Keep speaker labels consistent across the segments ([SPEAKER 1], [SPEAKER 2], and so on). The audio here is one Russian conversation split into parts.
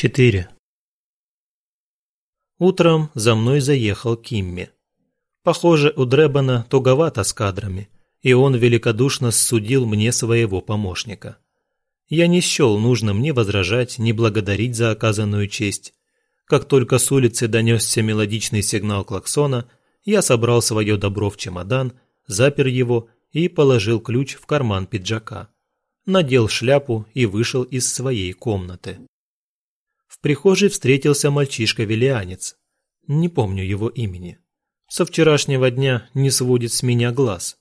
[SPEAKER 1] 4. Утром за мной заехал Кимми. Похоже, у Дребана туговато с кадрами, и он великодушно судил мне своего помощника. Я не счел нужным ни возражать, ни благодарить за оказанную честь. Как только с улицы донесся мелодичный сигнал клаксона, я собрал свое добро в чемодан, запер его и положил ключ в карман пиджака. Надел шляпу и вышел из своей комнаты. В прихожей встретился мальчишка-велианец. Не помню его имени. Со вчерашнего дня не сводит с меня глаз.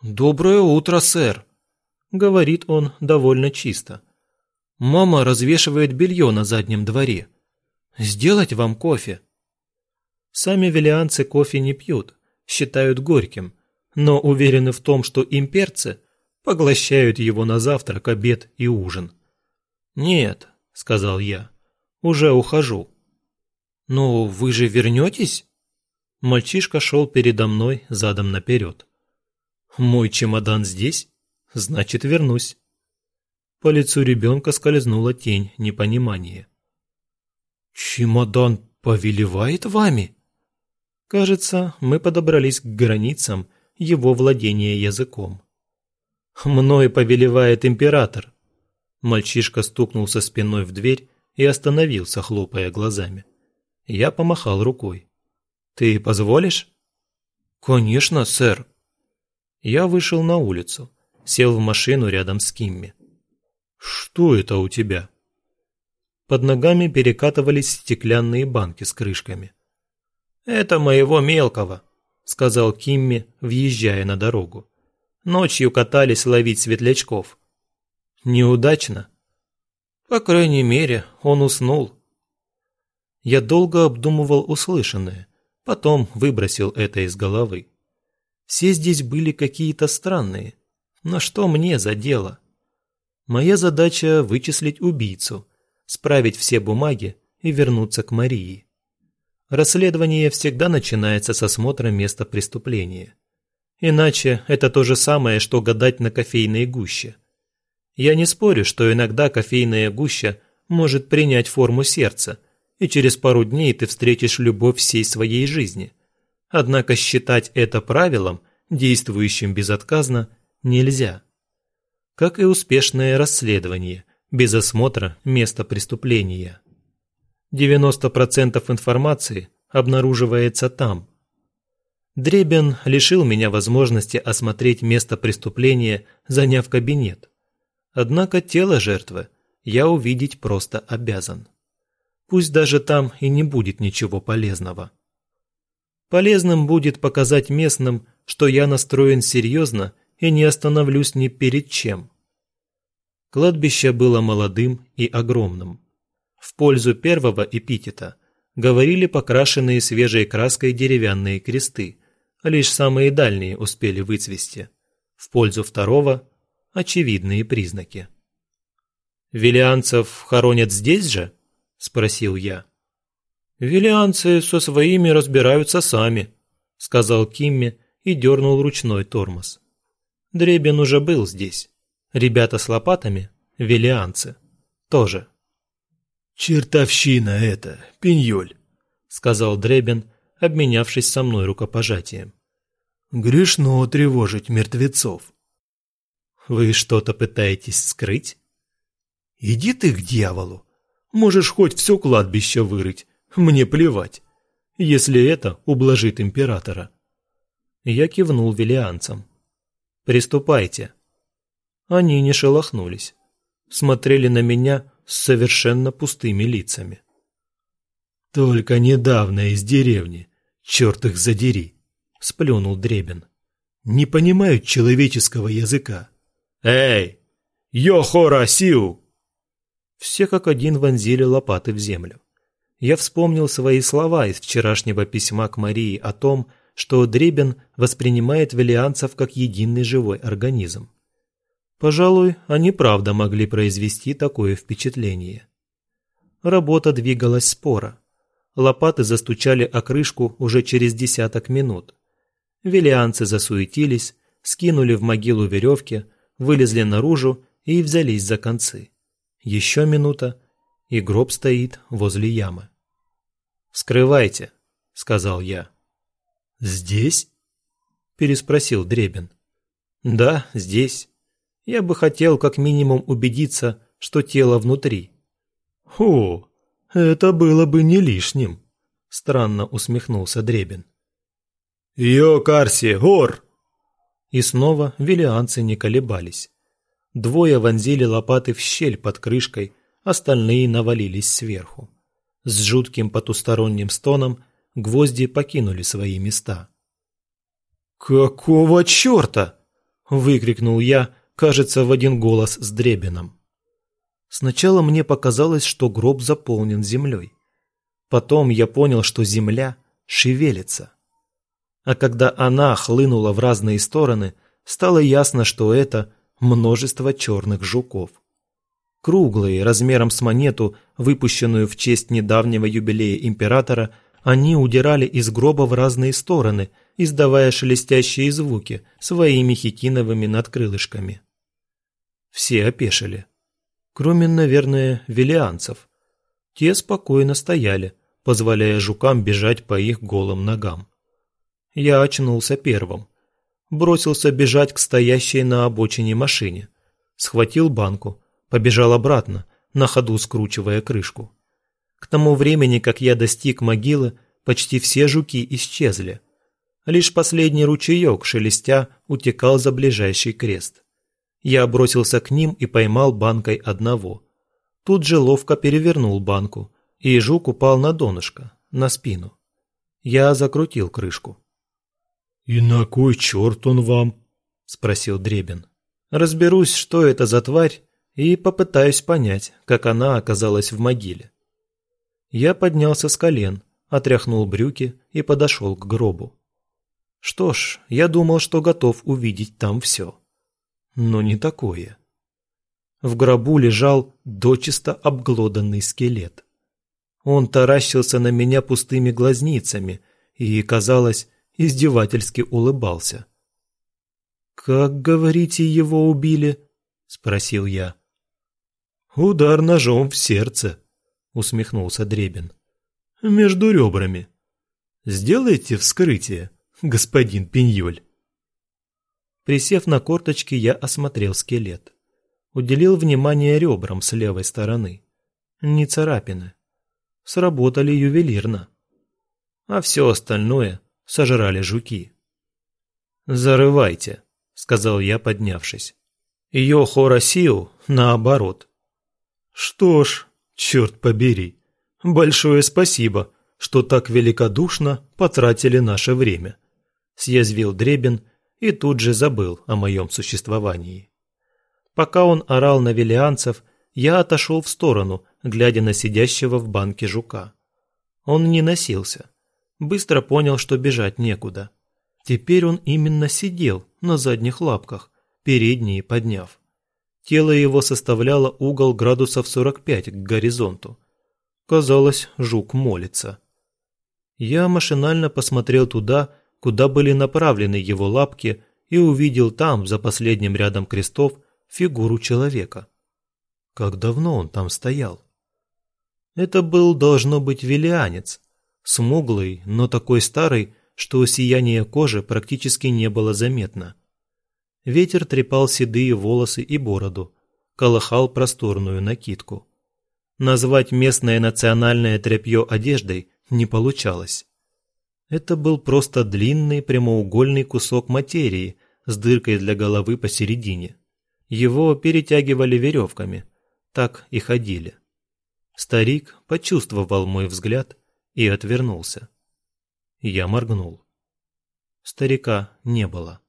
[SPEAKER 1] «Доброе утро, сэр», — говорит он довольно чисто. «Мама развешивает белье на заднем дворе. Сделать вам кофе?» Сами велианцы кофе не пьют, считают горьким, но уверены в том, что имперцы поглощают его на завтрак, обед и ужин. «Нет», — сказал я, — «уже ухожу». «Но вы же вернетесь?» Мальчишка шел передо мной задом наперед. «Мой чемодан здесь? Значит, вернусь». По лицу ребенка скользнула тень непонимания. «Чемодан повелевает вами?» Кажется, мы подобрались к границам его владения языком. «Мною повелевает император». Мальчишка стукнулся спиной в дверь и остановился, хлопая глазами. Я помахал рукой. «Ты позволишь?» «Конечно, сэр». Я вышел на улицу, сел в машину рядом с Кимми. «Что это у тебя?» Под ногами перекатывались стеклянные банки с крышками. «Это моего мелкого», — сказал Кимми, въезжая на дорогу. «Ночью катались ловить светлячков». «Неудачно?» «По крайней мере, он уснул». Я долго обдумывал услышанное, потом выбросил это из головы. Все здесь были какие-то странные. Но что мне за дело? Моя задача – вычислить убийцу, справить все бумаги и вернуться к Марии. Расследование всегда начинается с осмотра места преступления. Иначе это то же самое, что гадать на кофейной гуще. Я не спорю, что иногда кофейная гуща может принять форму сердца – и через пару дней ты встретишь любовь всей своей жизни. Однако считать это правилом, действующим безотказно, нельзя. Как и успешное расследование, без осмотра места преступления. 90% информации обнаруживается там. Дребен лишил меня возможности осмотреть место преступления, заняв кабинет. Однако тело жертвы я увидеть просто обязан. Пусть даже там и не будет ничего полезного. Полезным будет показать местным, что я настроен серьезно и не остановлюсь ни перед чем. Кладбище было молодым и огромным. В пользу первого эпитета говорили покрашенные свежей краской деревянные кресты, лишь самые дальние успели выцвести. В пользу второго – очевидные признаки. «Велианцев хоронят здесь же?» – спросил я. «Виллианцы со своими разбираются сами», – сказал Кимми и дернул ручной тормоз. Дребен уже был здесь. Ребята с лопатами – виллианцы. Тоже.
[SPEAKER 2] «Чертовщина это, пеньоль», – сказал Дребен, обменявшись со мной рукопожатием. «Грешно тревожить мертвецов».
[SPEAKER 1] «Вы что-то пытаетесь скрыть?»
[SPEAKER 2] «Иди ты к дьяволу. Можешь хоть все кладбище вырыть, мне плевать, если это ублажит императора.
[SPEAKER 1] Я кивнул велианцам. «Приступайте». Они не шелохнулись, смотрели на меня с совершенно пустыми лицами.
[SPEAKER 2] «Только недавно из деревни, черт их задери», — сплюнул Дребен. «Не понимают человеческого языка». «Эй, Йохора Сиу!»
[SPEAKER 1] Все как один вонзили лопаты в землю. Я вспомнил свои слова из вчерашнего письма к Марии о том, что Дребен воспринимает велианцев как единый живой организм. Пожалуй, они правда могли произвести такое впечатление. Работа двигалась споро. Лопаты застучали о крышку уже через десяток минут. Велианцы засуетились, скинули в могилу веревки, вылезли наружу и взялись за концы. Еще минута, и гроб стоит возле ямы. «Скрывайте», — сказал я.
[SPEAKER 2] «Здесь?»
[SPEAKER 1] — переспросил Дребин. «Да, здесь. Я бы хотел как минимум убедиться, что тело внутри».
[SPEAKER 2] «О, это было бы не лишним», —
[SPEAKER 1] странно усмехнулся Дребин.
[SPEAKER 2] «Йо, Карси, гор!»
[SPEAKER 1] И снова велианцы не колебались. Двое вонзили лопаты в щель под крышкой, остальные навалились сверху. С жутким потусторонним стоном гвозди покинули свои места.
[SPEAKER 2] «Какого черта?»
[SPEAKER 1] – выкрикнул я, кажется, в один голос с Дребином. Сначала мне показалось, что гроб заполнен землей. Потом я понял, что земля шевелится. А когда она хлынула в разные стороны, стало ясно, что это множество черных жуков. Круглые, размером с монету, выпущенную в честь недавнего юбилея императора, они удирали из гроба в разные стороны, издавая шелестящие звуки своими хитиновыми надкрылышками. Все опешили. Кроме, наверное, велианцев. Те спокойно стояли, позволяя жукам бежать по их голым ногам. Я очнулся первым. Бросился бежать к стоящей на обочине машине. Схватил банку, побежал обратно, на ходу скручивая крышку. К тому времени, как я достиг могилы, почти все жуки исчезли. Лишь последний ручеек, шелестя, утекал за ближайший крест. Я бросился к ним и поймал банкой одного. Тут же ловко перевернул банку, и жук упал на донышко, на спину. Я закрутил крышку.
[SPEAKER 2] «И на кой черт он вам?» – спросил Дребин.
[SPEAKER 1] «Разберусь, что это за тварь, и попытаюсь понять, как она оказалась в могиле». Я поднялся с колен, отряхнул брюки и подошел к гробу. Что ж, я думал, что готов увидеть там все. Но не такое. В гробу лежал дочисто обглоданный скелет. Он таращился на меня пустыми глазницами и, казалось, издевательски улыбался. «Как, говорите, его убили?» – спросил я.
[SPEAKER 2] «Удар ножом в сердце», – усмехнулся Дребин. «Между ребрами. Сделайте вскрытие, господин Пиньоль».
[SPEAKER 1] Присев на корточки, я осмотрел скелет. Уделил внимание ребрам с левой стороны. Не царапины. Сработали ювелирно. А все остальное сожрали жуки. «Зарывайте», — сказал я, поднявшись. Ее Хорасиу наоборот.
[SPEAKER 2] «Что ж, черт побери, большое спасибо, что так великодушно потратили наше время», —
[SPEAKER 1] съязвил Дребин и тут же забыл о моем существовании. Пока он орал на велианцев, я отошел в сторону, глядя на сидящего в банке жука. Он не носился, быстро понял, что бежать некуда. Теперь он именно сидел на задних лапках, передние подняв. Тело его составляло угол градусов 45 к горизонту. Казалось, жук молится. Я машинально посмотрел туда, куда были направлены его лапки, и увидел там, за последним рядом крестов, фигуру человека. Как давно он там стоял? Это был, должно быть, велианец, смуглый, но такой старый, что сияние кожи практически не было заметно. Ветер трепал седые волосы и бороду, колыхал просторную накидку. Назвать местное национальное тряпье одеждой не получалось. Это был просто длинный прямоугольный кусок материи с дыркой для головы посередине. Его перетягивали веревками, так и ходили. Старик почувствовал мой взгляд и отвернулся. Я моргнул. Старика не было.